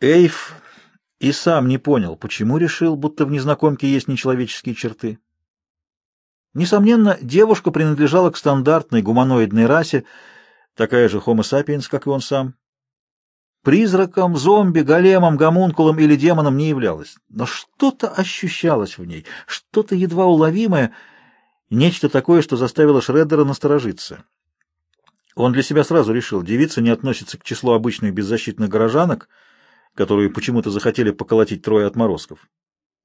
Эйв и сам не понял, почему решил, будто в незнакомке есть нечеловеческие черты. Несомненно, девушка принадлежала к стандартной гуманоидной расе, такая же Homo sapiens, как и он сам. Призраком, зомби, големом, гомункулом или демоном не являлась, но что-то ощущалось в ней, что-то едва уловимое, нечто такое, что заставило Шреддера насторожиться. Он для себя сразу решил, девица не относится к числу обычных беззащитных горожанок, которые почему-то захотели поколотить трое отморозков.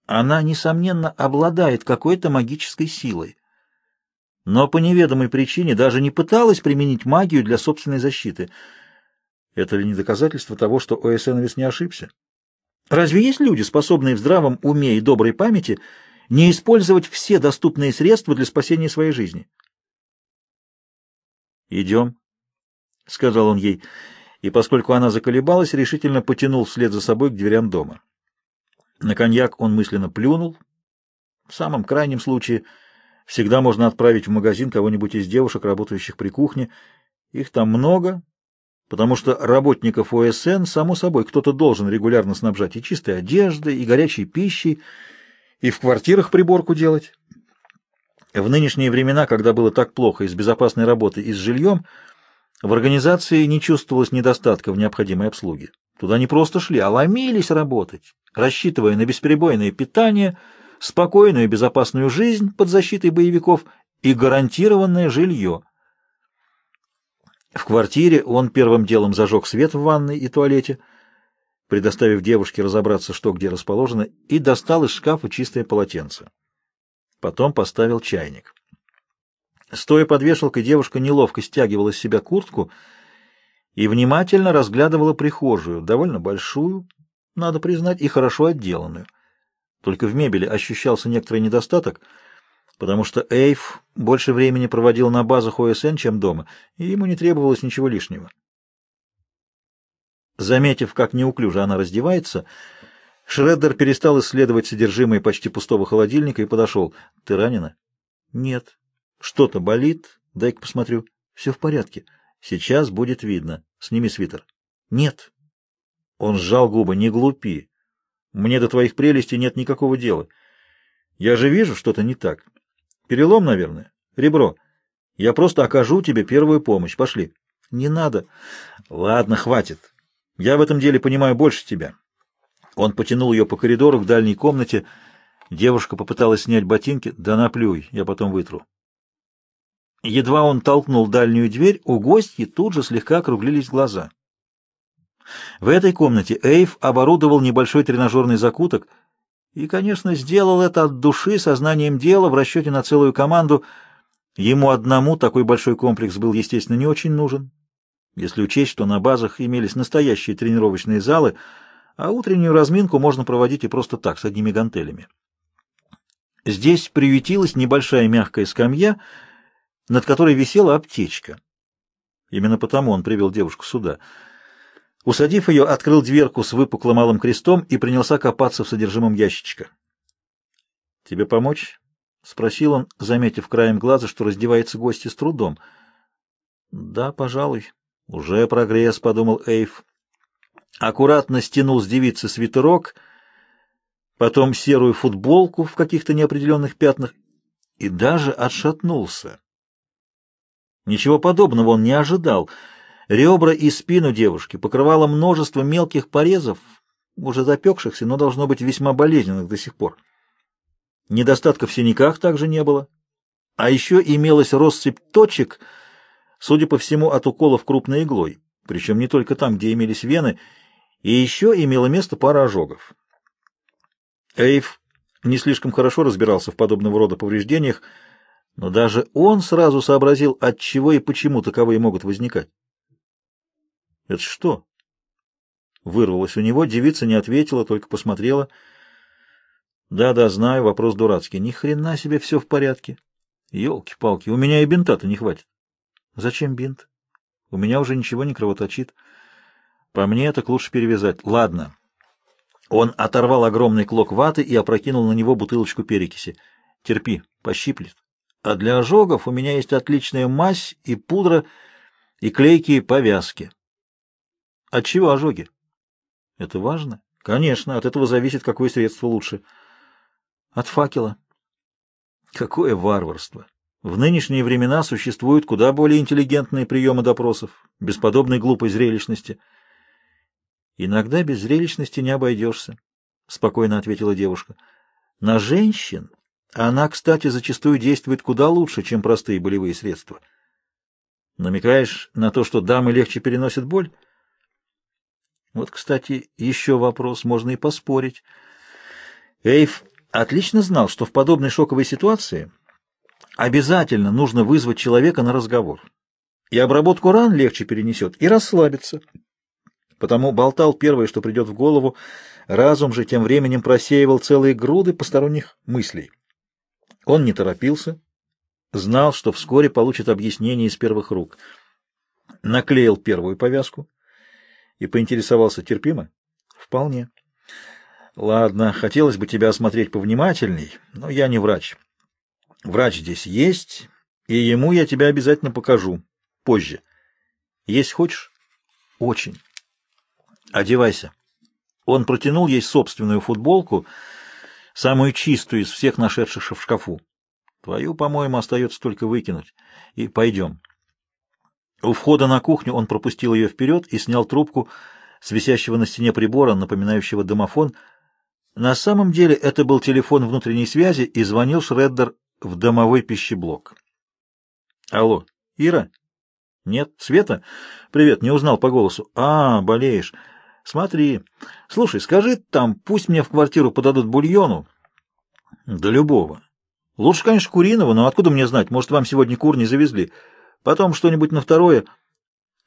Она, несомненно, обладает какой-то магической силой, но по неведомой причине даже не пыталась применить магию для собственной защиты — это ли не доказательство того, что Оэсеновец не ошибся? Разве есть люди, способные в здравом уме и доброй памяти не использовать все доступные средства для спасения своей жизни? «Идем», — сказал он ей, и, поскольку она заколебалась, решительно потянул вслед за собой к дверям дома. На коньяк он мысленно плюнул. В самом крайнем случае всегда можно отправить в магазин кого-нибудь из девушек, работающих при кухне. Их там много, потому что работников ОСН, само собой, кто-то должен регулярно снабжать и чистой одеждой, и горячей пищей, и в квартирах приборку делать. В нынешние времена, когда было так плохо и с безопасной работой, и с жильем, в организации не чувствовалось недостатка в необходимой обслуге. Туда не просто шли, а ломились работать, рассчитывая на бесперебойное питание, спокойную и безопасную жизнь под защитой боевиков и гарантированное жилье. В квартире он первым делом зажег свет в ванной и туалете, предоставив девушке разобраться, что где расположено, и достал из шкафа чистое полотенце. Потом поставил чайник. Стоя под вешалкой, девушка неловко стягивала с себя куртку и внимательно разглядывала прихожую, довольно большую, надо признать, и хорошо отделанную. Только в мебели ощущался некоторый недостаток — потому что Эйв больше времени проводил на базах ОСН, чем дома, и ему не требовалось ничего лишнего. Заметив, как неуклюже она раздевается, Шреддер перестал исследовать содержимое почти пустого холодильника и подошел. — Ты ранена? — Нет. — Что-то болит? Дай-ка посмотрю. — Все в порядке. Сейчас будет видно. Сними свитер. — Нет. Он сжал губы. — Не глупи. Мне до твоих прелестей нет никакого дела. Я же вижу, что-то не так. Перелом, наверное. Ребро. Я просто окажу тебе первую помощь. Пошли. Не надо. Ладно, хватит. Я в этом деле понимаю больше тебя. Он потянул ее по коридору к дальней комнате. Девушка попыталась снять ботинки. Да наплюй, я потом вытру. Едва он толкнул дальнюю дверь, у гостьи тут же слегка округлились глаза. В этой комнате Эйв оборудовал небольшой тренажерный закуток — и, конечно, сделал это от души, сознанием дела, в расчете на целую команду. Ему одному такой большой комплекс был, естественно, не очень нужен. Если учесть, что на базах имелись настоящие тренировочные залы, а утреннюю разминку можно проводить и просто так, с одними гантелями. Здесь приютилась небольшая мягкая скамья, над которой висела аптечка. Именно потому он привел девушку сюда — Усадив ее, открыл дверку с выпуклым малым крестом и принялся копаться в содержимом ящичка. — Тебе помочь? — спросил он, заметив краем глаза, что раздевается гости с трудом. — Да, пожалуй. — Уже прогресс, — подумал Эйв. Аккуратно стянул с девицы свитерок, потом серую футболку в каких-то неопределенных пятнах и даже отшатнулся. Ничего подобного он не ожидал — Ребра и спину девушки покрывало множество мелких порезов, уже запекшихся, но должно быть весьма болезненных до сих пор. Недостатка в синяках также не было. А еще имелась россыпь точек, судя по всему, от уколов крупной иглой, причем не только там, где имелись вены, и еще имело место пара ожогов. Эйв не слишком хорошо разбирался в подобного рода повреждениях, но даже он сразу сообразил, от чего и почему таковые могут возникать. Это что? Вырвалось у него, девица не ответила, только посмотрела. Да-да, знаю, вопрос дурацкий. Ни хрена себе все в порядке. Ёлки-палки, у меня и бинта-то не хватит. Зачем бинт? У меня уже ничего не кровоточит. По мне так лучше перевязать. Ладно. Он оторвал огромный клок ваты и опрокинул на него бутылочку перекиси. Терпи, пощиплет. А для ожогов у меня есть отличная мазь и пудра, и клейкие повязки. От чего ожоги? Это важно? Конечно, от этого зависит, какое средство лучше. От факела. Какое варварство! В нынешние времена существуют куда более интеллигентные приемы допросов, без подобной глупой зрелищности. Иногда без зрелищности не обойдешься, — спокойно ответила девушка. На женщин она, кстати, зачастую действует куда лучше, чем простые болевые средства. Намекаешь на то, что дамы легче переносят боль? Вот, кстати, еще вопрос, можно и поспорить. Эйв отлично знал, что в подобной шоковой ситуации обязательно нужно вызвать человека на разговор. И обработку ран легче перенесет, и расслабиться. Потому болтал первое, что придет в голову, разум же тем временем просеивал целые груды посторонних мыслей. Он не торопился, знал, что вскоре получит объяснение из первых рук. Наклеил первую повязку и поинтересовался терпимо. Вполне. Ладно, хотелось бы тебя осмотреть повнимательней, но я не врач. Врач здесь есть, и ему я тебя обязательно покажу. Позже. Есть хочешь? Очень. Одевайся. Он протянул ей собственную футболку, самую чистую из всех нашедших в шкафу. Твою, по-моему, остается только выкинуть. И пойдем. У входа на кухню он пропустил ее вперед и снял трубку с висящего на стене прибора, напоминающего домофон. На самом деле это был телефон внутренней связи, и звонил Шреддер в домовой пищеблок. Алло, Ира? Нет, Света? Привет, не узнал по голосу. А, болеешь. Смотри. Слушай, скажи там, пусть мне в квартиру подадут бульону. Да любого. Лучше, конечно, куриного, но откуда мне знать? Может, вам сегодня кур не завезли? Потом что-нибудь на второе.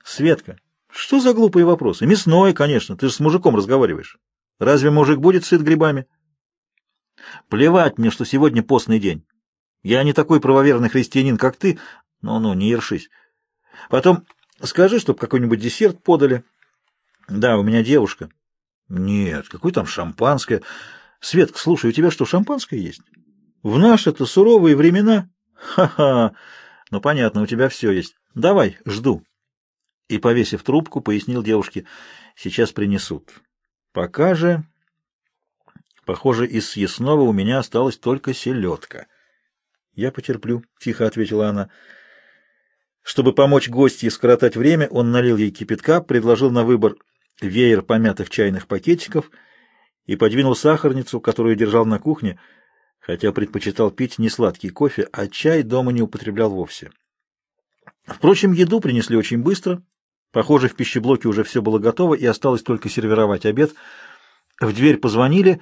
Светка, что за глупые вопросы? Мясное, конечно. Ты же с мужиком разговариваешь. Разве мужик будет сыт грибами? Плевать мне, что сегодня постный день. Я не такой правоверный христианин, как ты. Ну-ну, не ершись. Потом скажи, чтоб какой-нибудь десерт подали. Да, у меня девушка. Нет, какой там шампанское. Светка, слушай, у тебя что, шампанское есть? В наши-то суровые времена? Ха-ха. Ну, понятно, у тебя все есть. Давай, жду. И, повесив трубку, пояснил девушке, сейчас принесут. Пока же... Похоже, из съестного у меня осталась только селедка. Я потерплю, — тихо ответила она. Чтобы помочь гостье скоротать время, он налил ей кипятка, предложил на выбор веер помятых чайных пакетиков и подвинул сахарницу, которую держал на кухне, хотя предпочитал пить не сладкий кофе, а чай дома не употреблял вовсе. Впрочем, еду принесли очень быстро. Похоже, в пищеблоке уже все было готово, и осталось только сервировать обед. В дверь позвонили,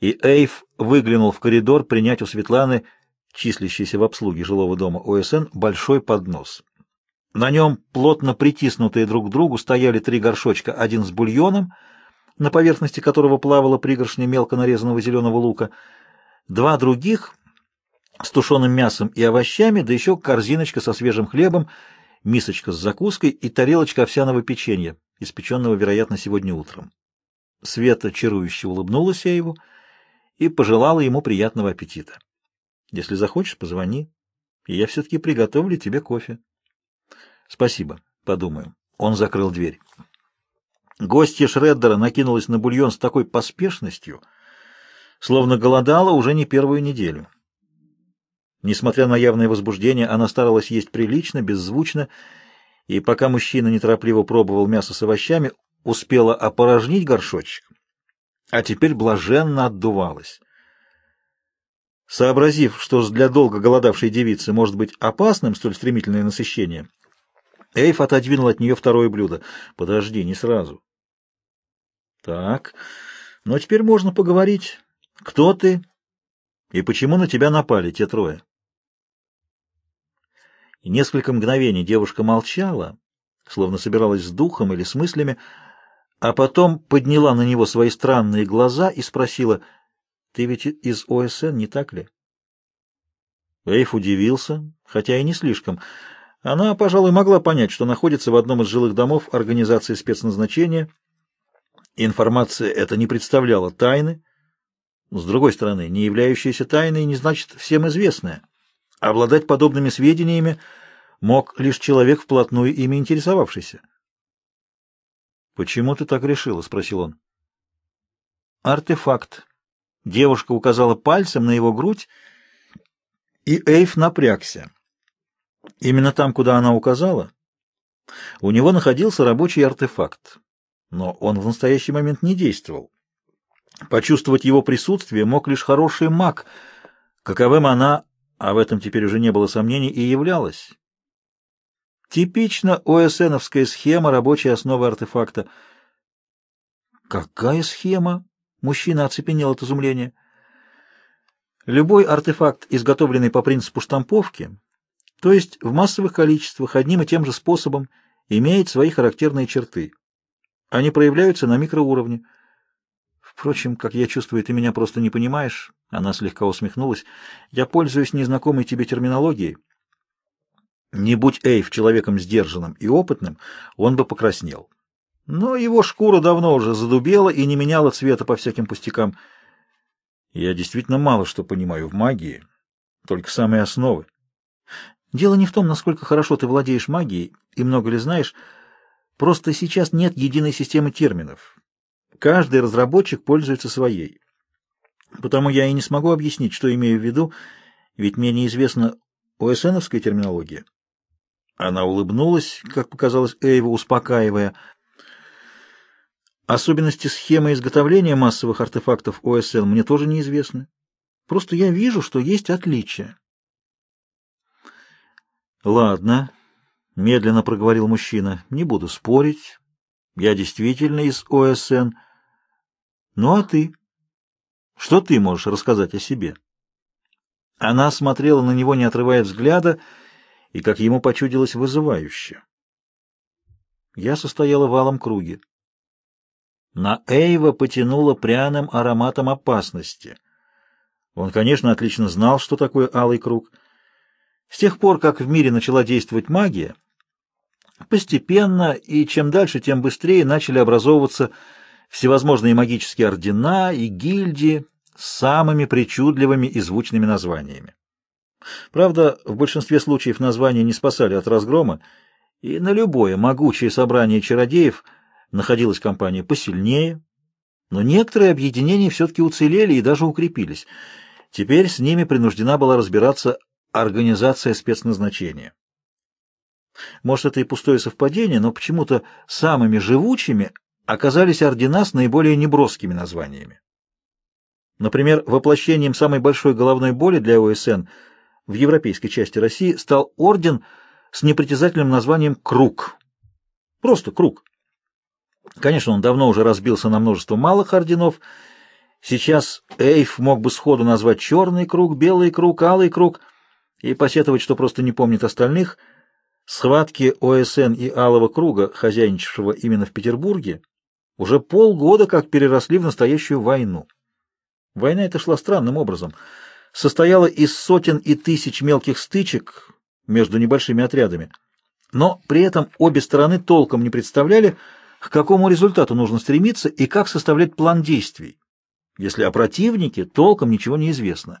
и Эйв выглянул в коридор принять у Светланы, числящейся в обслуге жилого дома ОСН, большой поднос. На нем, плотно притиснутые друг к другу, стояли три горшочка, один с бульоном, на поверхности которого плавала пригоршня мелко нарезанного зеленого лука, два других с тушеным мясом и овощами, да еще корзиночка со свежим хлебом, мисочка с закуской и тарелочка овсяного печенья, испеченного, вероятно, сегодня утром. Света чарующе улыбнулась я его и пожелала ему приятного аппетита. Если захочешь, позвони, и я все-таки приготовлю тебе кофе. Спасибо, подумаю. Он закрыл дверь. Гостья Шреддера накинулась на бульон с такой поспешностью, словно голодала уже не первую неделю. Несмотря на явное возбуждение, она старалась есть прилично, беззвучно, и пока мужчина неторопливо пробовал мясо с овощами, успела опорожнить горшочек, а теперь блаженно отдувалась. Сообразив, что для долго голодавшей девицы может быть опасным столь стремительное насыщение, Эйф отодвинул от нее второе блюдо. «Подожди, не сразу». «Так, но теперь можно поговорить. Кто ты и почему на тебя напали те трое?» И несколько мгновений девушка молчала, словно собиралась с духом или с мыслями, а потом подняла на него свои странные глаза и спросила, «Ты ведь из ОСН, не так ли?» Эйф удивился, хотя и не слишком — она, пожалуй, могла понять, что находится в одном из жилых домов организации спецназначения. Информация эта не представляла тайны. С другой стороны, не являющаяся тайной не значит всем известная. Обладать подобными сведениями мог лишь человек, вплотную ими интересовавшийся. «Почему ты так решила?» — спросил он. артефакт. Девушка указала пальцем на его грудь, и Эйв напрягся. Именно там, куда она указала, у него находился рабочий артефакт, но он в настоящий момент не действовал. Почувствовать его присутствие мог лишь хороший маг, каковым она, а в этом теперь уже не было сомнений, и являлась. Типично ОСНовская схема рабочей основы артефакта. Какая схема? Мужчина оцепенел от изумления. Любой артефакт, изготовленный по принципу штамповки, то есть в массовых количествах, одним и тем же способом, имеет свои характерные черты. Они проявляются на микроуровне. Впрочем, как я чувствую, ты меня просто не понимаешь. Она слегка усмехнулась. Я пользуюсь незнакомой тебе терминологией. Не будь Эйв человеком сдержанным и опытным, он бы покраснел. Но его шкура давно уже задубела и не меняла цвета по всяким пустякам. Я действительно мало что понимаю в магии, только самые основы. Дело не в том, насколько хорошо ты владеешь магией и много ли знаешь, просто сейчас нет единой системы терминов. Каждый разработчик пользуется своей. Потому я и не смогу объяснить, что имею в виду, ведь мне неизвестна ОСНовская терминология. Она улыбнулась, как показалось Эйва, успокаивая. Особенности схемы изготовления массовых артефактов ОСН мне тоже неизвестны. Просто я вижу, что есть отличия. Ладно, медленно проговорил мужчина. Не буду спорить. Я действительно из ОСН. Ну а ты? Что ты можешь рассказать о себе? Она смотрела на него, не отрывая взгляда, и, как ему почудилось, вызывающе. Я состояла в алом круге. На Эйва потянуло пряным ароматом опасности. Он, конечно, отлично знал, что такое алый круг. С тех пор, как в мире начала действовать магия, постепенно и чем дальше, тем быстрее начали образовываться всевозможные магические ордена и гильдии с самыми причудливыми и звучными названиями. Правда, в большинстве случаев названия не спасали от разгрома, и на любое могучее собрание чародеев находилась компания посильнее, но некоторые объединения все-таки уцелели и даже укрепились. Теперь с ними принуждена была разбираться организация спецназначения. Может, это и пустое совпадение, но почему-то самыми живучими оказались ордена с наиболее неброскими названиями. Например, воплощением самой большой головной боли для ОСН – в европейской части России стал орден с непритязательным названием «Круг». Просто «Круг». Конечно, он давно уже разбился на множество малых орденов. Сейчас Эйф мог бы сходу назвать «Черный круг», «Белый круг», «Алый круг» и посетовать, что просто не помнит остальных. Схватки ОСН и Алого круга, хозяйничавшего именно в Петербурге, уже полгода как переросли в настоящую войну. Война эта шла странным образом — состояла из сотен и тысяч мелких стычек между небольшими отрядами, но при этом обе стороны толком не представляли, к какому результату нужно стремиться и как составлять план действий, если о противнике толком ничего не известно.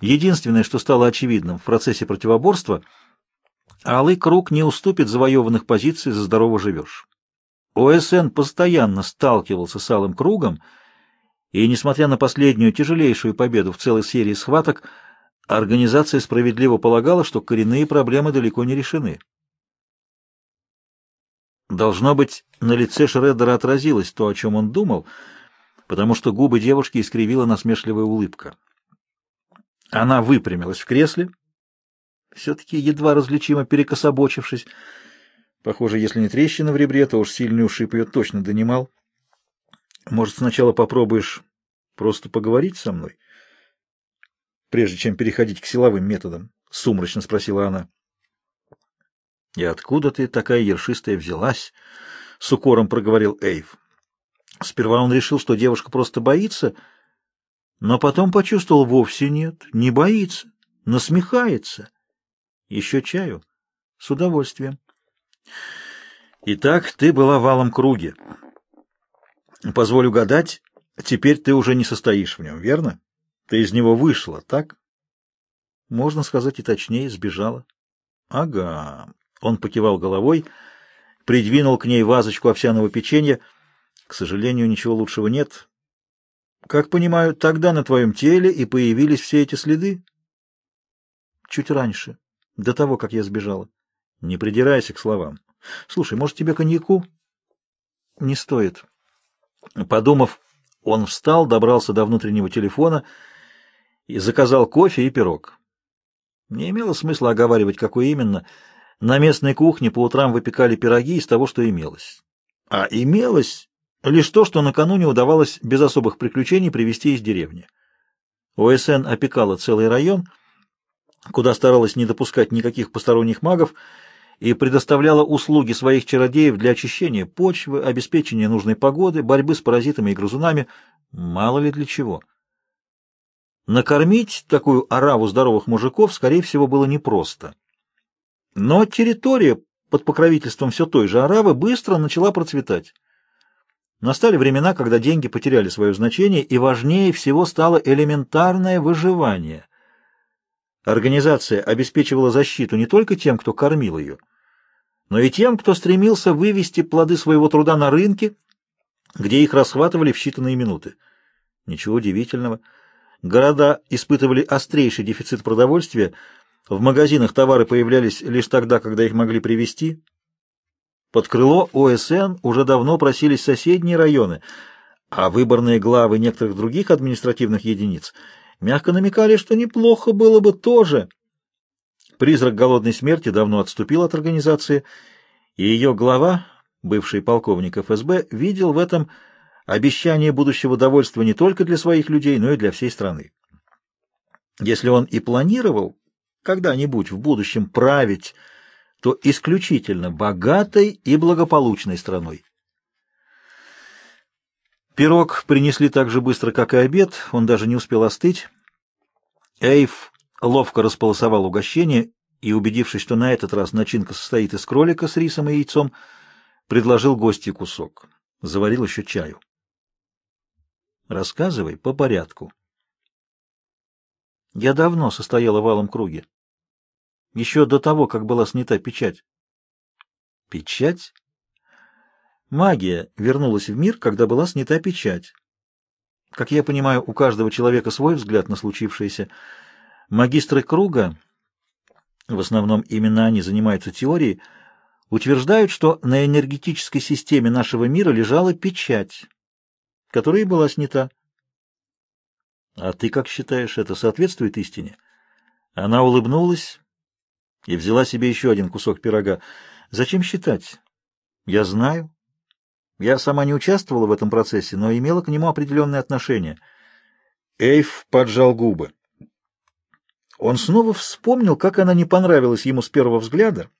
Единственное, что стало очевидным в процессе противоборства, Алый круг не уступит завоеванных позиций за здорово живешь. ОСН постоянно сталкивался с Алым кругом, и, несмотря на последнюю тяжелейшую победу в целой серии схваток, организация справедливо полагала, что коренные проблемы далеко не решены. Должно быть, на лице Шреддера отразилось то, о чем он думал, потому что губы девушки искривила насмешливая улыбка. Она выпрямилась в кресле, все-таки едва различимо перекособочившись. Похоже, если не трещина в ребре, то уж сильный ушиб ее точно донимал. Может, сначала попробуешь просто поговорить со мной, прежде чем переходить к силовым методам? — сумрачно спросила она. — И откуда ты такая ершистая взялась? — с укором проговорил Эйв. Сперва он решил, что девушка просто боится, но потом почувствовал вовсе нет, не боится, насмехается. Еще чаю? С удовольствием. Итак, ты была в алом круге. Позволю гадать, теперь ты уже не состоишь в нем, верно? Ты из него вышла, так? Можно сказать и точнее, сбежала. Ага. Он покивал головой, придвинул к ней вазочку овсяного печенья. К сожалению, ничего лучшего нет. Как понимаю, тогда на твоем теле и появились все эти следы? Чуть раньше, до того, как я сбежала. Не придирайся к словам. Слушай, может, тебе коньяку? Не стоит. Подумав, он встал, добрался до внутреннего телефона и заказал кофе и пирог. Не имело смысла оговаривать, какой именно. На местной кухне по утрам выпекали пироги из того, что имелось. А имелось лишь то, что накануне удавалось без особых приключений привезти из деревни. ОСН опекала целый район, куда старалась не допускать никаких посторонних магов, и предоставляла услуги своих чародеев для очищения почвы, обеспечения нужной погоды, борьбы с паразитами и грызунами, мало ли для чего. Накормить такую ораву здоровых мужиков, скорее всего, было непросто. Но территория под покровительством все той же оравы быстро начала процветать. Настали времена, когда деньги потеряли свое значение, и важнее всего стало элементарное выживание. Организация обеспечивала защиту не только тем, кто кормил ее, но и тем, кто стремился вывести плоды своего труда на рынке, где их расхватывали в считанные минуты. Ничего удивительного. Города испытывали острейший дефицит продовольствия, в магазинах товары появлялись лишь тогда, когда их могли привезти. Под крыло ОСН уже давно просились соседние районы, а выборные главы некоторых других административных единиц мягко намекали, что неплохо было бы тоже. Призрак голодной смерти давно отступил от организации, и ее глава, бывший полковник ФСБ, видел в этом обещание будущего довольства не только для своих людей, но и для всей страны. Если он и планировал когда-нибудь в будущем править, то исключительно богатой и благополучной страной. Пирог принесли так же быстро, как и обед, он даже не успел остыть. Эйв ловко располосовал угощение и, убедившись, что на этот раз начинка состоит из кролика с рисом и яйцом, предложил гостю кусок. Заварил еще чаю. Рассказывай по порядку. Я давно состояла в алом круге. Еще до того, как была снята печать. Печать? Магия вернулась в мир, когда была снята печать. Как я понимаю, у каждого человека свой взгляд на случившееся. Магистры круга, в основном именно они занимаются теорией, утверждают, что на энергетической системе нашего мира лежала печать, которая и была снята. А ты как считаешь, это соответствует истине? Она улыбнулась и взяла себе еще один кусок пирога. Зачем считать? Я знаю. Я сама не участвовала в этом процессе, но имела к нему определенное отношение. Эйв поджал губы. Он снова вспомнил, как она не понравилась ему с первого взгляда,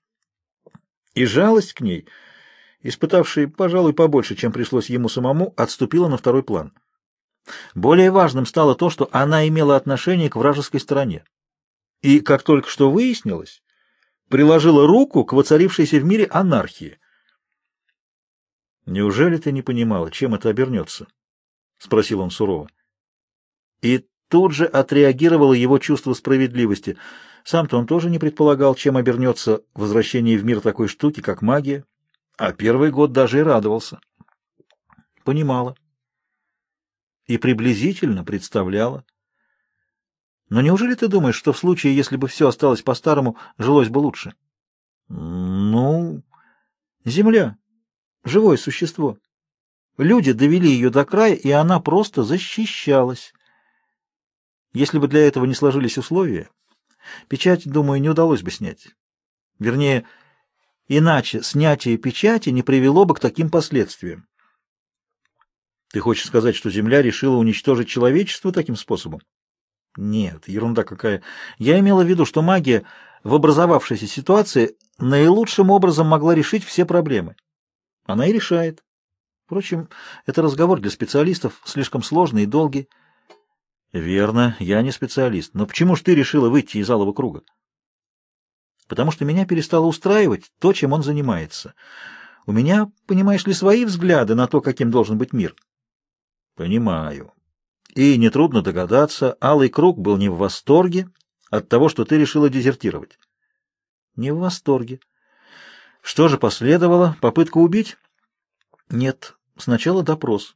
и жалость к ней, испытавшая, пожалуй, побольше, чем пришлось ему самому, отступила на второй план. Более важным стало то, что она имела отношение к вражеской стороне. И, как только что выяснилось, приложила руку к воцарившейся в мире анархии. «Неужели ты не понимала, чем это обернется?» — спросил он сурово. И тут же отреагировало его чувство справедливости. Сам-то он тоже не предполагал, чем обернется возвращение в мир такой штуки, как магия, а первый год даже и радовался. Понимала. И приблизительно представляла. Но неужели ты думаешь, что в случае, если бы все осталось по-старому, жилось бы лучше? Ну, земля, живое существо. Люди довели ее до края, и она просто защищалась. Если бы для этого не сложились условия, печать, думаю, не удалось бы снять. Вернее, иначе снятие печати не привело бы к таким последствиям. Ты хочешь сказать, что Земля решила уничтожить человечество таким способом? Нет, ерунда какая. Я имела в виду, что магия в образовавшейся ситуации наилучшим образом могла решить все проблемы. Она и решает. Впрочем, это разговор для специалистов слишком сложный и долгий. Верно, я не специалист. Но почему ж ты решила выйти из алого круга? Потому что меня перестало устраивать то, чем он занимается. У меня, понимаешь ли, свои взгляды на то, каким должен быть мир. Понимаю. И нетрудно догадаться, Алый Круг был не в восторге от того, что ты решила дезертировать. Не в восторге. Что же последовало? Попытка убить? Нет, сначала допрос.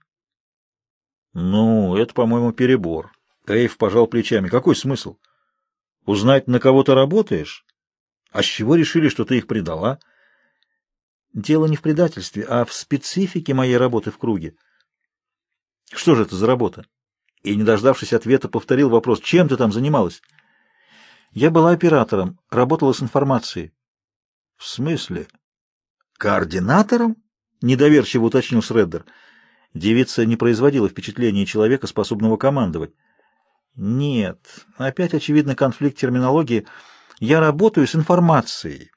Ну, это, по-моему, перебор. Эйв пожал плечами. Какой смысл? Узнать, на кого ты работаешь? А с чего решили, что ты их предала? Дело не в предательстве, а в специфике моей работы в круге. Что же это за работа? И, не дождавшись ответа, повторил вопрос. Чем ты там занималась? Я была оператором, работала с информацией. В смысле? Координатором? Недоверчиво уточнил Шреддер. Девица не производила впечатления человека, способного командовать. Нет, опять очевидно конфликт терминологии. Я работаю с информацией.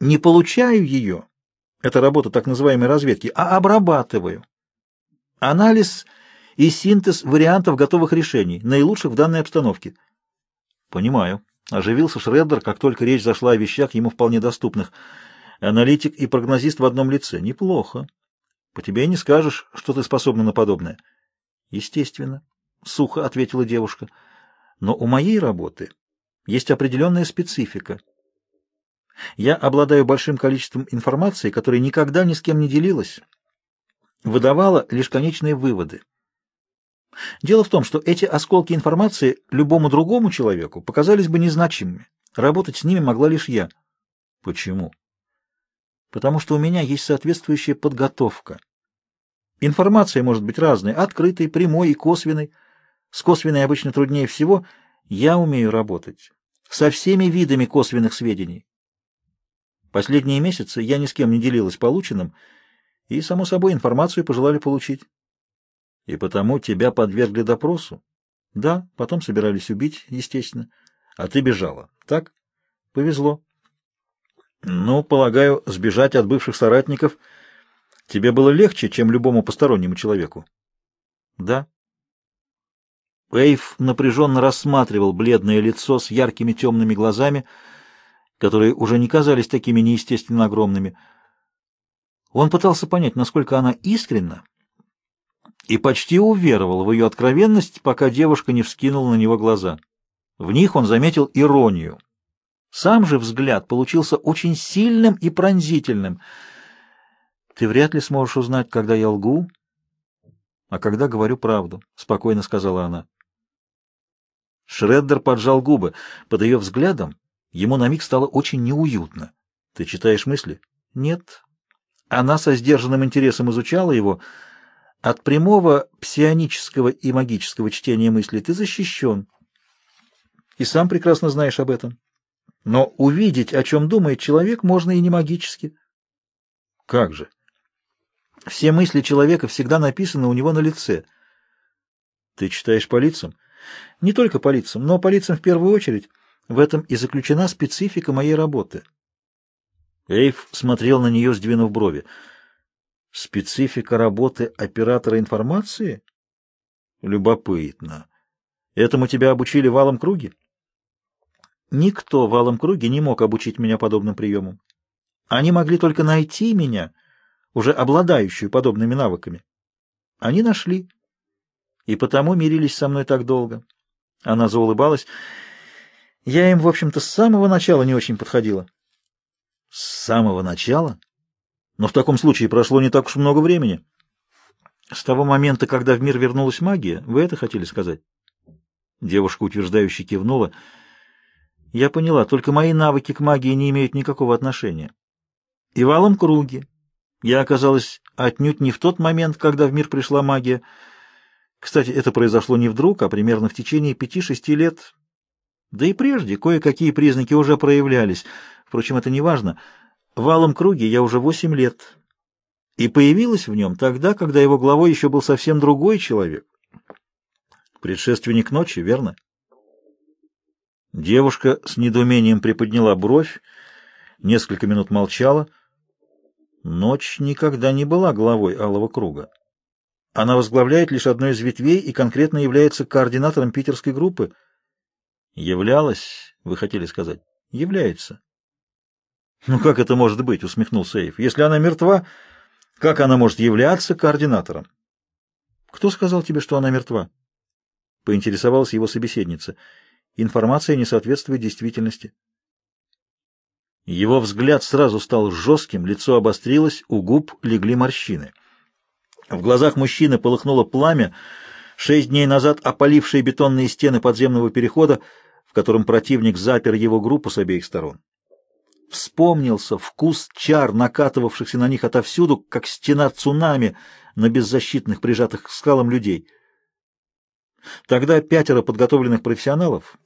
Не получаю ее, это работа так называемой разведки, а обрабатываю. Анализ и синтез вариантов готовых решений, наилучших в данной обстановке. Понимаю. Оживился Шреддер, как только речь зашла о вещах ему вполне доступных. Аналитик и прогнозист в одном лице. Неплохо. По тебе и не скажешь, что ты способна на подобное. Естественно, сухо ответила девушка. Но у моей работы есть определенная специфика. Я обладаю большим количеством информации, которая никогда ни с кем не делилась, выдавала лишь конечные выводы. Дело в том, что эти осколки информации любому другому человеку показались бы незначимыми. Работать с ними могла лишь я. Почему? Потому что у меня есть соответствующая подготовка. Информация может быть разной, открытой, прямой и косвенной. С косвенной обычно труднее всего. Я умею работать со всеми видами косвенных сведений. Последние месяцы я ни с кем не делилась полученным, и, само собой, информацию пожелали получить. И потому тебя подвергли допросу? Да, потом собирались убить, естественно. А ты бежала, так? Повезло. Ну, полагаю, сбежать от бывших соратников тебе было легче, чем любому постороннему человеку. Да. Эйв напряженно рассматривал бледное лицо с яркими темными глазами, которые уже не казались такими неестественно огромными. Он пытался понять, насколько она искренна, и почти уверовал в ее откровенность, пока девушка не вскинула на него глаза. В них он заметил иронию. Сам же взгляд получился очень сильным и пронзительным. «Ты вряд ли сможешь узнать, когда я лгу, а когда говорю правду», — спокойно сказала она. Шреддер поджал губы. Под ее взглядом ему на миг стало очень неуютно. «Ты читаешь мысли?» «Нет». Она со сдержанным интересом изучала его. «От прямого псионического и магического чтения мыслей ты защищен. И сам прекрасно знаешь об этом». Но увидеть, о чем думает человек, можно и не магически. Как же? Все мысли человека всегда написаны у него на лице. Ты читаешь по лицам? Не только по лицам, но по лицам в первую очередь. В этом и заключена специфика моей работы. Эйв смотрел на нее, сдвинув брови. Специфика работы оператора информации? Любопытно. Этому тебя обучили в Алом круге? Никто в Алом Круге не мог обучить меня подобным приемам. Они могли только найти меня, уже обладающую подобными навыками. Они нашли. И потому мирились со мной так долго. Она заулыбалась. Я им, в общем-то, с самого начала не очень подходила. С самого начала? Но в таком случае прошло не так уж много времени. С того момента, когда в мир вернулась магия, вы это хотели сказать? Девушка утверждающе кивнула. Я поняла, только мои навыки к магии не имеют никакого отношения. И в круге я оказалась отнюдь не в тот момент, когда в мир пришла магия. Кстати, это произошло не вдруг, а примерно в течение пяти-шести лет. Да и прежде кое-какие признаки уже проявлялись. Впрочем, это не важно. В алом круге я уже восемь лет. И появилась в нем тогда, когда его главой еще был совсем другой человек. Предшественник ночи, верно? Девушка с недоумением приподняла бровь, несколько минут молчала. Ночь никогда не была главой Алого круга. Она возглавляет лишь одну из ветвей и конкретно является координатором питерской группы. Являлась, вы хотели сказать? Является. Ну как это может быть, усмехнулся Эйв. Если она мертва, как она может являться координатором? Кто сказал тебе, что она мертва? Поинтересовалась его собеседница. Информация не соответствует действительности. Его взгляд сразу стал жестким, лицо обострилось, у губ легли морщины. В глазах мужчины полыхнуло пламя, шесть дней назад опалившие бетонные стены подземного перехода, в котором противник запер его группу с обеих сторон. Вспомнился вкус чар, накатывавшихся на них отовсюду, как стена цунами на беззащитных, прижатых к скалам людей. Тогда пятеро подготовленных профессионалов,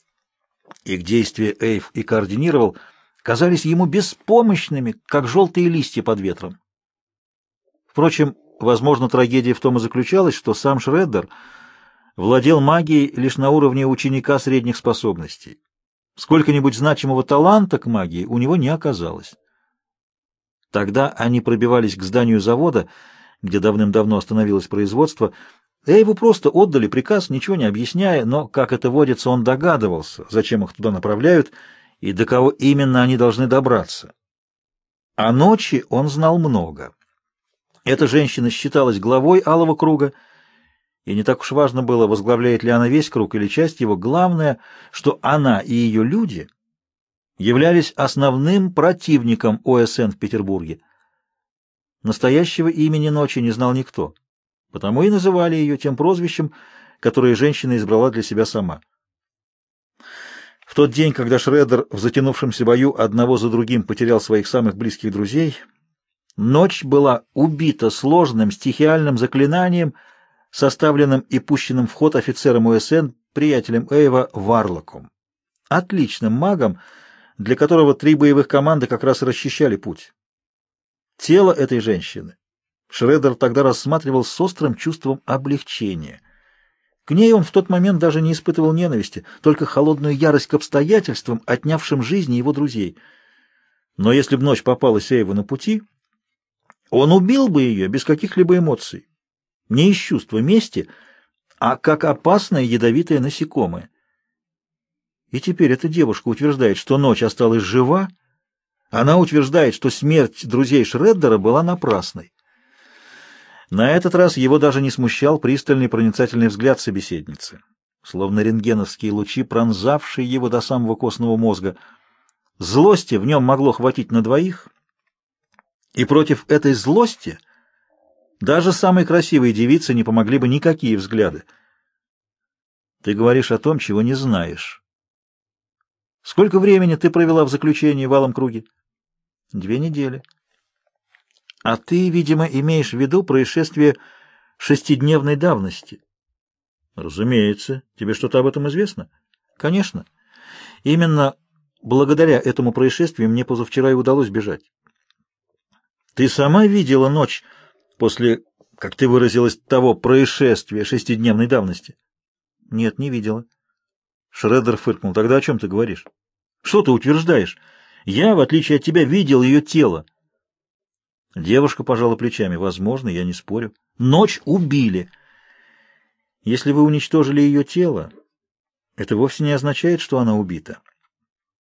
их действия Эйв и координировал, казались ему беспомощными, как желтые листья под ветром. Впрочем, возможно, трагедия в том и заключалась, что сам Шреддер владел магией лишь на уровне ученика средних способностей. Сколько-нибудь значимого таланта к магии у него не оказалось. Тогда они пробивались к зданию завода, где давным-давно остановилось производство. Эйву просто отдали приказ, ничего не объясняя, но, как это водится, он догадывался, зачем их туда направляют и до кого именно они должны добраться. О ночи он знал много. Эта женщина считалась главой Алого круга, и не так уж важно было, возглавляет ли она весь круг или часть его. Главное, что она и ее люди являлись основным противником ОСН в Петербурге. Настоящего имени ночи не знал никто, потому и называли ее тем прозвищем, которое женщина избрала для себя сама. В тот день, когда Шреддер в затянувшемся бою одного за другим потерял своих самых близких друзей, ночь была убита сложным стихиальным заклинанием, составленным и пущенным в ход офицером УСН, приятелем Эйва Варлоком, отличным магом, для которого три боевых команды как раз расчищали путь. Тело этой женщины Шредер тогда рассматривал с острым чувством облегчения. К ней он в тот момент даже не испытывал ненависти, только холодную ярость к обстоятельствам, отнявшим жизни его друзей. Но если бы ночь попалась Эйву на пути, он убил бы ее без каких-либо эмоций не из чувства мести, а как опасное ядовитое насекомое. И теперь эта девушка утверждает, что ночь осталась жива, она утверждает, что смерть друзей Шреддера была напрасной. На этот раз его даже не смущал пристальный проницательный взгляд собеседницы, словно рентгеновские лучи, пронзавшие его до самого костного мозга. Злости в нем могло хватить на двоих, и против этой злости — даже самой красивой девице не помогли бы никакие взгляды. Ты говоришь о том, чего не знаешь. Сколько времени ты провела в заключении в Алом круге? Две недели. А ты, видимо, имеешь в виду происшествие шестидневной давности. Разумеется. Тебе что-то об этом известно? Конечно. Именно благодаря этому происшествию мне позавчера и удалось бежать. Ты сама видела ночь после, как ты выразилась, того происшествия шестидневной давности? Нет, не видела. Шреддер фыркнул. Тогда о чем ты говоришь? Что ты утверждаешь? Я, в отличие от тебя, видел ее тело. Девушка пожала плечами. Возможно, я не спорю. Ночь убили. Если вы уничтожили ее тело, это вовсе не означает, что она убита.